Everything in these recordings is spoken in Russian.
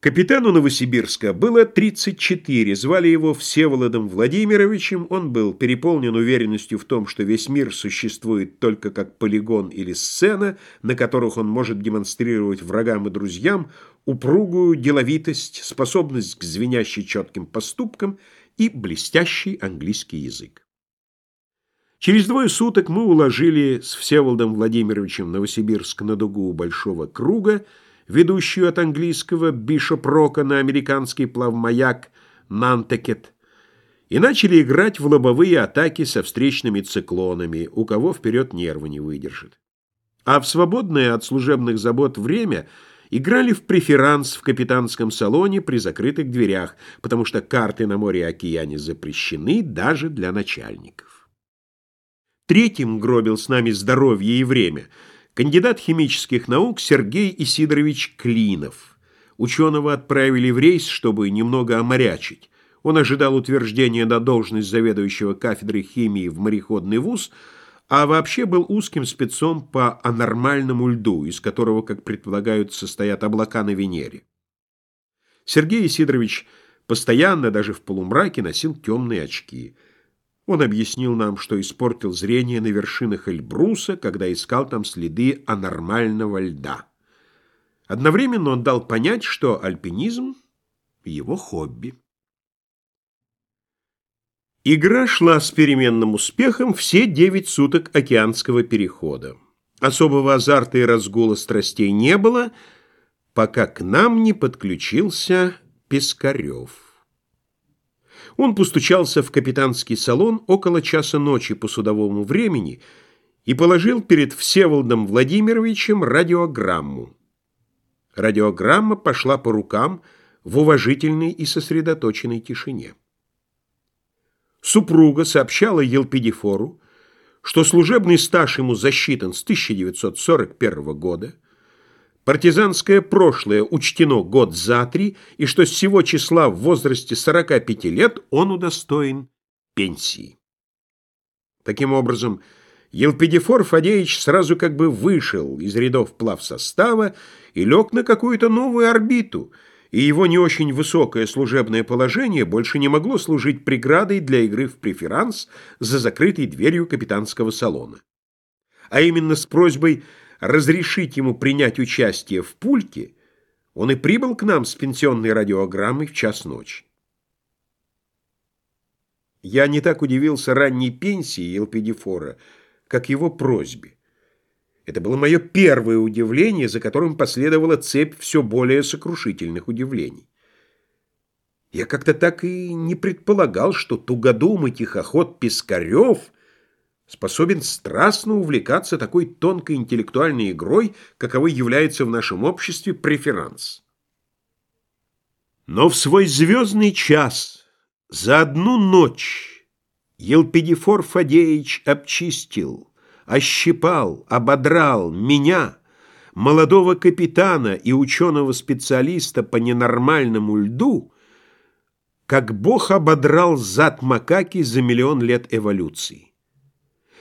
Капитану Новосибирска было 34, звали его Всеволодом Владимировичем, он был переполнен уверенностью в том, что весь мир существует только как полигон или сцена, на которых он может демонстрировать врагам и друзьям упругую деловитость, способность к звенящей четким поступкам и блестящий английский язык. Через двое суток мы уложили с Всеволодом Владимировичем Новосибирск на дугу Большого круга, ведущую от английского Бишоп-Рока на американский плавмаяк Нантекет, и начали играть в лобовые атаки со встречными циклонами, у кого вперед нервы не выдержит. А в свободное от служебных забот время играли в преферанс в капитанском салоне при закрытых дверях, потому что карты на море и океане запрещены даже для начальников. Третьим гробил с нами здоровье и время – Кандидат химических наук Сергей Исидорович Клинов. Ученого отправили в рейс, чтобы немного оморячить. Он ожидал утверждения на должность заведующего кафедрой химии в мореходный вуз, а вообще был узким спецом по анормальному льду, из которого, как предполагают, состоят облака на Венере. Сергей Исидорович постоянно, даже в полумраке, носил темные очки – он объяснил нам, что испортил зрение на вершинах Эльбруса, когда искал там следы анормального льда. Одновременно он дал понять, что альпинизм — его хобби. Игра шла с переменным успехом все девять суток океанского перехода. Особого азарта и разгула страстей не было, пока к нам не подключился Пискарев. Он постучался в капитанский салон около часа ночи по судовому времени и положил перед Всеволодом Владимировичем радиограмму. Радиограмма пошла по рукам в уважительной и сосредоточенной тишине. Супруга сообщала Елпидифору, что служебный стаж ему засчитан с 1941 года, партизанское прошлое учтено год за три, и что с сего числа в возрасте 45 лет он удостоен пенсии. Таким образом, Елпидифор Фадеевич сразу как бы вышел из рядов плавсостава и лег на какую-то новую орбиту, и его не очень высокое служебное положение больше не могло служить преградой для игры в преферанс за закрытой дверью капитанского салона. А именно с просьбой разрешить ему принять участие в пульке, он и прибыл к нам с пенсионной радиограммой в час ночи. Я не так удивился ранней пенсии Елпидифора, как его просьбе. Это было мое первое удивление, за которым последовала цепь все более сокрушительных удивлений. Я как-то так и не предполагал, что тугодумый тихоход Пискарев — способен страстно увлекаться такой тонкой интеллектуальной игрой, каковой является в нашем обществе преферанс. Но в свой звездный час за одну ночь Елпидифор Фадеевич обчистил, ощипал, ободрал меня, молодого капитана и ученого-специалиста по ненормальному льду, как Бог ободрал зад макаки за миллион лет эволюции.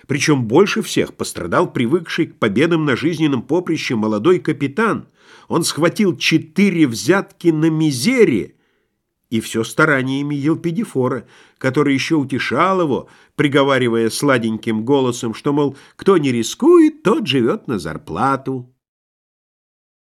Причем больше всех пострадал привыкший к победам на жизненном поприще молодой капитан. Он схватил четыре взятки на мизере, и все стараниями Елпидифора, который еще утешал его, приговаривая сладеньким голосом, что, мол, кто не рискует, тот живет на зарплату.